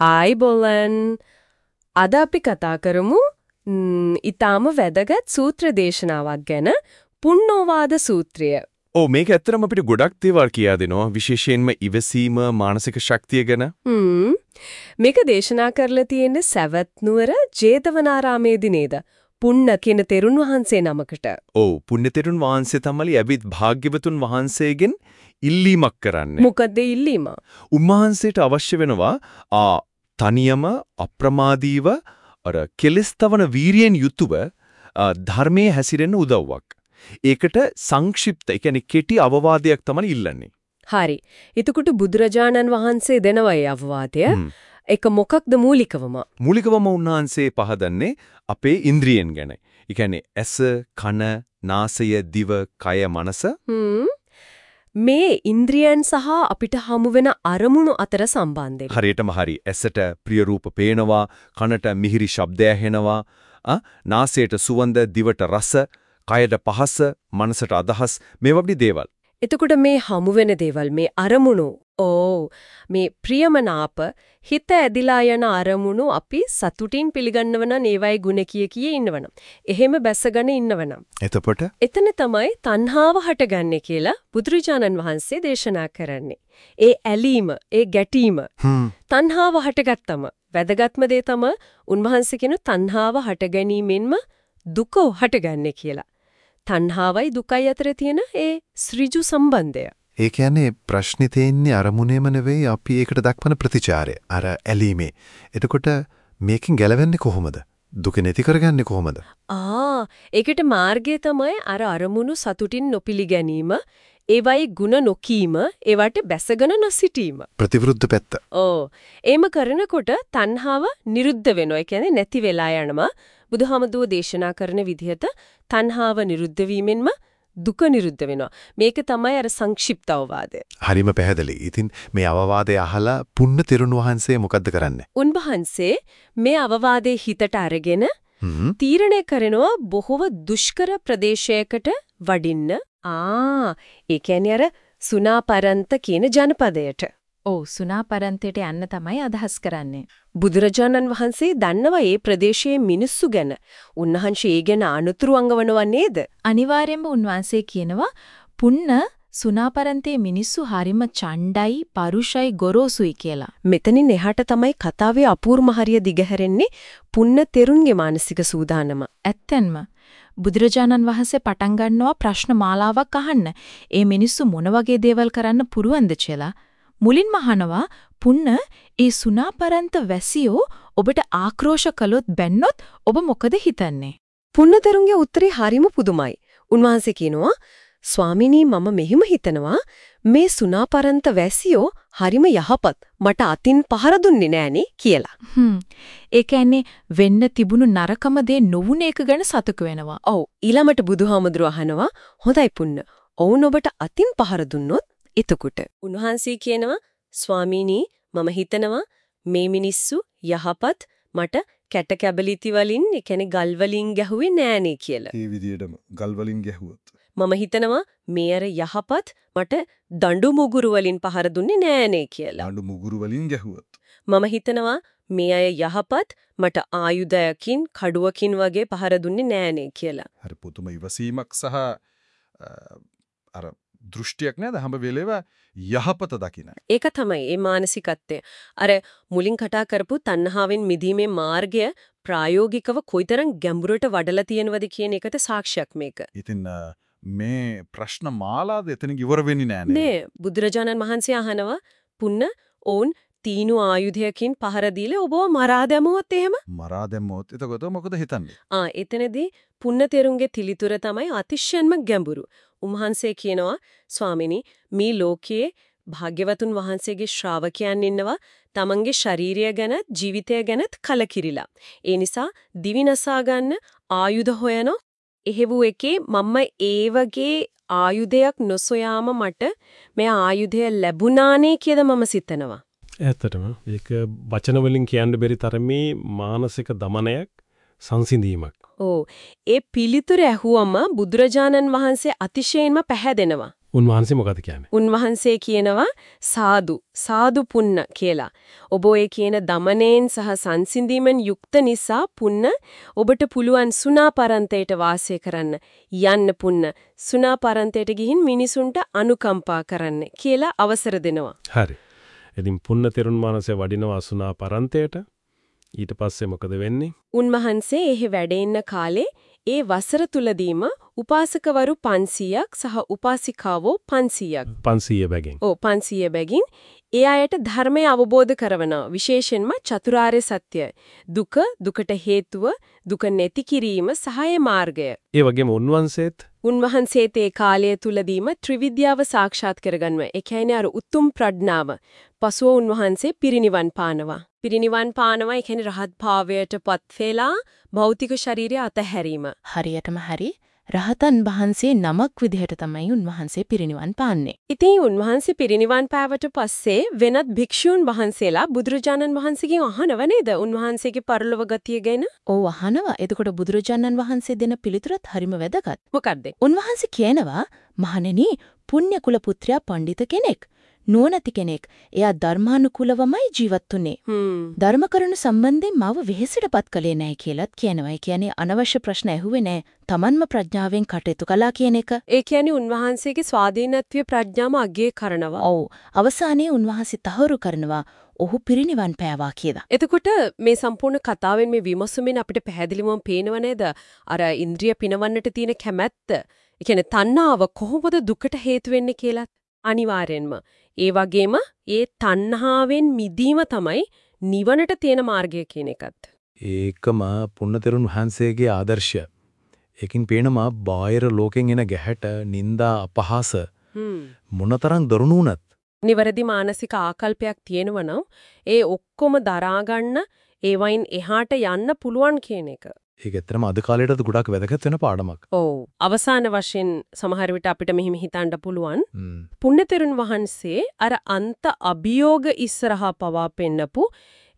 ආයිබෝලන් අද අපි කතා කරමු ඊටාම වැදගත් සූත්‍ර දේශනාවක් ගැන පුන්නෝවාද සූත්‍රය. ඔව් මේක ඇත්තටම අපිට ගොඩක් දේවල් කියා දෙනවා විශේෂයෙන්ම ඉවසීම මානසික ශක්තිය ගැන. හ්ම් මේක දේශනා කරලා තියෙන්නේ සවැත් නුවර ජේතවනාරාමේදී නේද? පුන්න කියන තෙරුන් වහන්සේ නමකට. ඔව් පුණ්‍ය තෙරුන් වහන්සේ තමයි ඇවිත් භාග්‍යවතුන් වහන්සේගෙන් ඉල්ලීමක් කරන්නේ. මොකද ඉල්ලීම? උන්වහන්සේට අවශ්‍ය වෙනවා ආ තනියම අප්‍රමාදීව අර කෙලස්තවන වීරියෙන් යුතුව ධර්මයේ හැසිරෙන්න උදව්වක්. ඒකට සංක්ෂිප්ත, ඒ කියන්නේ කෙටි අවවාදයක් තමයි ඉල්ලන්නේ. හරි. එතකොට බුදුරජාණන් වහන්සේ දෙනවයි අවවාදය. ඒක මොකක්ද මූලිකවම? මූලිකවම උන්වහන්සේ පහදන්නේ අපේ ඉන්ද්‍රියන් ගැන. ඒ කියන්නේ ඇස, කන, නාසය, දිව, කය, මනස. මේ ඉන්ද්‍රියන් සහ අපිට හමු වෙන අරමුණු අතර සම්බන්ධය. හරියටම හරි. ඇසට ප්‍රිය රූප පේනවා, කනට මිහිරි ශබ්ද ඇහෙනවා, නාසයට සුවඳ, දිවට රස, කයට පහස, මනසට අදහස් මේ වගේ දේවල්. එතකොට මේ හමු වෙන දේවල් මේ අරමුණු ඕ මේ ප්‍රියමනාප හිත ඇදිලා යන අරමුණු අපි සතුටින් පිළිගන්නවන නේවයි ගුණ කිය කී ඉන්නවනම්. එහෙම බැසගෙන ඉන්නවනම්. එතකොට? එතන තමයි තණ්හාව හටගන්නේ කියලා බුදුරජාණන් වහන්සේ දේශනා කරන්නේ. ඒ ඇලීම ඒ ගැටීම. තණ්හාව හටගත්තම වැදගත්ම දේ තම උන්වහන්සේ කියන තණ්හාව හටගැනීමෙන්ම දුක හටගන්නේ කියලා. තණ්හාවයි දුකයි අතර තියෙන ඒ ඍජු සම්බන්ධය. ඒ කියන්නේ ප්‍රශ්නේ තියෙන්නේ අරමුණේම නෙවෙයි අපි ඒකට දක්වන ප්‍රතිචාරය. අර ඇලීමේ. එතකොට මේකෙන් ගැලවෙන්නේ කොහොමද? දුක නැති කරගන්නේ කොහොමද? ආ ඒකට මාර්ගය තමයි අර අරමුණු සතුටින් නොපිලිගැනීම ඒවයි ಗುಣ නොකීම ඒවට බැසගෙන නොසිටීම ප්‍රතිවිරුද්ධ පැත්ත. ඕ එහෙම කරනකොට තණ්හාව නිරුද්ධ වෙනවා. ඒ කියන්නේ නැති වෙලා යනවා. බුදුහාමදුව දේශනා කරන විදිහට තණ්හාව නිරුද්ධ වීමෙන්ම දුක නිරුද්ධ වෙනවා. මේක තමයි අර සංක්ෂිප්ත අවවාදය. හරිම පැහැදිලි. ඉතින් මේ අවවාදය අහලා පුන්න තෙරුන් වහන්සේ මොකද්ද කරන්නේ? උන්වහන්සේ මේ අවවාදයේ හිතට අරගෙන තීරණය කරනවා බොහෝව දුෂ්කර ප්‍රදේශයකට වඩින්න. ආ ඒ කියන්නේ අර සුනාපරන්ත කියන ජනපදයට. ඔව් සුනාපරන්තයට යන්න තමයි අදහස් කරන්නේ. බුදුරජාණන් වහන්සේ දන්නවා මේ ප්‍රදේශයේ මිනිස්සු ගැන. උන්වහන්සේ ඒ ගැන අනුතුරු අංගවනවා නේද? අනිවාර්යයෙන්ම උන්වහන්සේ කියනවා පුන්න සුනාපරන්තේ මිනිස්සු හරිම චණ්ඩයි, පරුෂයි, ගොරෝසුයි කියලා. මෙතනින් එහාට තමයි කතාවේ අපූර්ම හරිය දිගහැරෙන්නේ පුන්න තෙරුන්ගේ මානසික සූදානම. ඇත්තෙන්ම බුදුරජාණන් වහන්සේ පටන් ගන්නවා ප්‍රශ්න මාලාවක් අහන්න. ඒ මිනිස්සු මොන වගේ දේවල් කරන්න පුරුවන්ද කියලා. මුලින්ම අහනවා පුන්න ඒ සුනාපරන්ත වැසියෝ ඔබට ආක්‍රෝෂ කළොත් බැන්නොත් ඔබ මොකද හිතන්නේ? පුන්නතරුන්ගේ උත්තරේ හරිම පුදුමයි. උන්වහන්සේ කියනවා ස්වාමිනී මම මෙහෙම හිතනවා මේ සුනාපරන්ත වැසියෝ හරිම යහපත් මට අතින් පහර දුන්නේ නෑනේ කියලා. හ්ම්. ඒ කියන්නේ වෙන්න තිබුණු නරකම දේ නොවුන එක ගැන සතුටු වෙනවා. ඔව්. ඊළමට බුදුහාමුදුරුව අහනවා හොඳයි පුන්න. ඔවුන් ඔබට අතින් පහර දුන්නොත් එතකොට උන්වහන්සේ කියනවා ස්වාමීනි මම හිතනවා මේ මිනිස්සු යහපත් මට කැට කැබලිති වලින් ඒ කියන්නේ ගල් වලින් ගැහුවේ නෑනේ කියලා. ඒ විදිහටම ගල් වලින් ගැහුවොත්. මම හිතනවා මේ අර යහපත් මට දඬු මුගුරු වලින් පහර දුන්නේ නෑනේ කියලා. දඬු මුගුරු වලින් ගැහුවොත්. මම හිතනවා මේ අය යහපත් මට ආයුධයකින් කඩුවකින් වගේ පහර දුන්නේ නෑනේ කියලා. හරි පුදුම ඉවසීමක් සහ අර දෘෂ්ටියක් නේද හැම වෙලේම යහපත දකින. ඒක තමයි මේ මානසිකත්වය. අර මුලින් කතා කරපු තණ්හාවෙන් මිදීමේ මාර්ගය ප්‍රායෝගිකව කොයිතරම් ගැඹුරට වඩලා තියෙනවද කියන එකට සාක්ෂියක් මේක. ඉතින් මේ ප්‍රශ්න මාලාද එතන ඉවර වෙන්නේ නෑනේ. නේ බුදුරජාණන් වහන්සේ අහනවා පුන්න ඕන් තීනු ආයුධයකින් පහර දීලා ඔබව මරා දැමුවොත් එහෙම මරා දැමුවොත් එතකොට මොකද හිතන්නේ ආ එතනදී පුන්න තෙරුන්ගේ තිලිතුර තමයි අතිශයින්ම ගැඹුරු උන්වහන්සේ කියනවා ස්වාමිනී මේ ලෝකයේ භාග්‍යවතුන් වහන්සේගේ ශ්‍රාවකයන් ඉන්නවා තමන්ගේ ශාරීරිය ගැන ජීවිතය ගැනත් කලකිරිලා. ඒ නිසා දිවිනසා ගන්න ආයුධ හොයනෝ එහෙවු එකේ මම ඒ වගේ ආයුධයක් නොසොයාම මට මේ ආයුධය ලැබුණානේ කියලා මම සිතනවා. ඇත්තටම ඒක වචන වලින් කියන්න බැරි තරමේ මානසික දමනයක් සංසිඳීමක්. ඕ ඒ පිළිතුර ඇහුවම බුදුරජාණන් වහන්සේ අතිශයින්ම පැහැදෙනවා. උන්වහන්සේ මොකද කියන්නේ? උන්වහන්සේ කියනවා සාදු සාදු පුන්න කියලා. ඔබ ඔය කියන දමණයෙන් සහ සංසිඳීමෙන් යුක්ත නිසා පුන්න ඔබට පුළුවන් සුණාපරන්තයට වාසය කරන්න. යන්න පුන්න සුණාපරන්තයට ගිහින් මිනිසුන්ට අනුකම්පා කරන්න කියලා අවසර දෙනවා. හරි. ඉතින් පුන්න තෙරුන් වහන්සේ වඩිනවා අසුනා පරන්තයට. ඊට පස්සේ මොකද වෙන්නේ? උන්වහන්සේ එහි වැඩ කාලේ ඒ වසර තුලදීම උපාසකවරු 500ක් සහ උපාසිකාවෝ 500ක් 500 බැගින්. ඔව් 500 බැගින් ඒ අයට ධර්මය අවබෝධ කරවනවා විශේෂයෙන්ම චතුරාර්ය සත්‍ය දුක දුකට හේතුව දුක නැති කිරීම සහාය මාර්ගය ඒ වගේම උන්වහන්සේත් උන්වහන්සේත් ඒ කාලය තුලදීම ත්‍රිවිද්‍යාව සාක්ෂාත් කරගන්නවා ඒ කියන්නේ අර උතුම් ප්‍රඥාව. පසුව උන්වහන්සේ පිරිනිවන් පානවා. පිරිනිවන් පානවා ඒ කියන්නේ රහත් භාවයට පත් වෙලා භෞතික ශරීරය අතහැරීම. හරියටම හරි. රහතන් වහන්සේ නමක් විදිහට තමයි උන්වහන්සේ පිරිනිවන් පාන්නේ. ඉතින් උන්වහන්සේ පිරිනිවන් පෑවට පස්සේ වෙනත් භික්ෂූන් වහන්සේලා බුදුරජාණන් වහන්සේගෙන් අහනව නේද උන්වහන්සේගේ පරලොව ගතිය ගැන ඔව් අහනවා. එතකොට බුදුරජාණන් වහන්සේ දෙන පිළිතුරත් හරිම වැදගත්. මොකක්ද උන්වහන්සේ කියනවා මහණෙනි පුණ්‍ය කුල පුත්‍රයා පඬිත කෙනෙක්. නුවණැති කෙනෙක්. එයා ධර්මානුකූලවමයි ජීවත් වුනේ. ධර්ම කරුණු සම්බන්ධයෙන් මාව වෙහෙසටපත් කළේ නැහැ කියලාත් කියනවා. ඒ කියන්නේ අනවශ්‍ය ප්‍රශ්න ඇහුවේ නැහැ. Tamanම ප්‍රඥාවෙන් කටයුතු කළා කියන එක. ඒ කියන්නේ උන්වහන්සේගේ ස්වාධීනත්වයේ ප්‍රඥාම අගය කරනවා. ඔව්. අවසානයේ උන්වහන්සේ තහවුරු කරනවා ඔහු පිරිනිවන් පෑවා කියලා. එතකොට මේ සම්පූර්ණ කතාවෙන් මේ විමසුමින් අපිට පැහැදිලිවම පේනව නේද? අර ඉන්ද්‍රිය පිනවන්නට තියෙන කැමැත්ත. ඒ කියන්නේ තණ්හාව කොහොමද දුකට හේතු වෙන්නේ කියලා අනිවාර්යෙන්ම. ඒ වගේම ඒ තණ්හාවෙන් මිදීම තමයි නිවනට තියෙන මාර්ගය කියන එකත්. ඒකම පුන්නතරුන් වහන්සේගේ ආදර්ශය. ඒකින් පේනවා බාහිර ලෝකෙන් එන ගැහැට, නිന്ദා, අපහාස. මොනතරම් දරුණු වුණත් නිවැරදි මානසික ආකල්පයක් තියෙනවා නම් ඒ ඔක්කොම දරා ගන්න ඒ වයින් එහාට යන්න පුළුවන් කියන එක. ඒක ඇත්තටම අද කාලේටත් ගොඩාක් වැදගත් වෙන පාඩමක්. ඔව්. අවසාන වශයෙන් සමහර විට අපිට මෙහිම හිතන්න පුළුවන්. පුණ්‍යතෙරුන් වහන්සේ අර අන්ත අභියෝග ඉස්සරහා පවා පෙන්නපු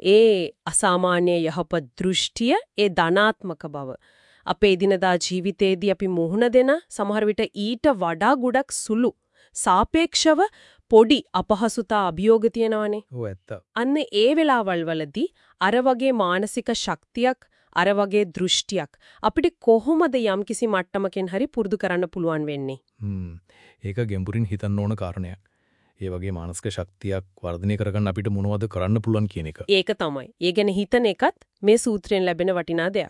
ඒ අසාමාන්‍ය යහපත් දෘෂ්ටිය ඒ ධනාත්මක බව අපේ දිනදා ජීවිතේදී අපි මුහුණ දෙන සමහර විට ඊට වඩා ගොඩක් සුළු සාපේක්ෂව පොඩි අපහසුතා අභියෝග තියෙනවනේ ඔව් ඇත්ත. අන්න ඒ වෙලාවල් වලදී අර වගේ මානසික ශක්තියක් අර වගේ දෘෂ්ටියක් අපිට කොහොමද යම්කිසි මට්ටමකින් හරි පුරුදු කරන්න පුළුවන් වෙන්නේ හ්ම්. ඒක ගැඹුරින් හිතන්න ඕන කාරණයක්. ඒ වගේ මානසික ශක්තියක් වර්ධනය කරගන්න අපිට මොනවද කරන්න පුළුවන් කියන එක. ඒක තමයි. ඒ ගැන හිතන එකත් මේ සූත්‍රයෙන් ලැබෙන වටිනා දෙයක්.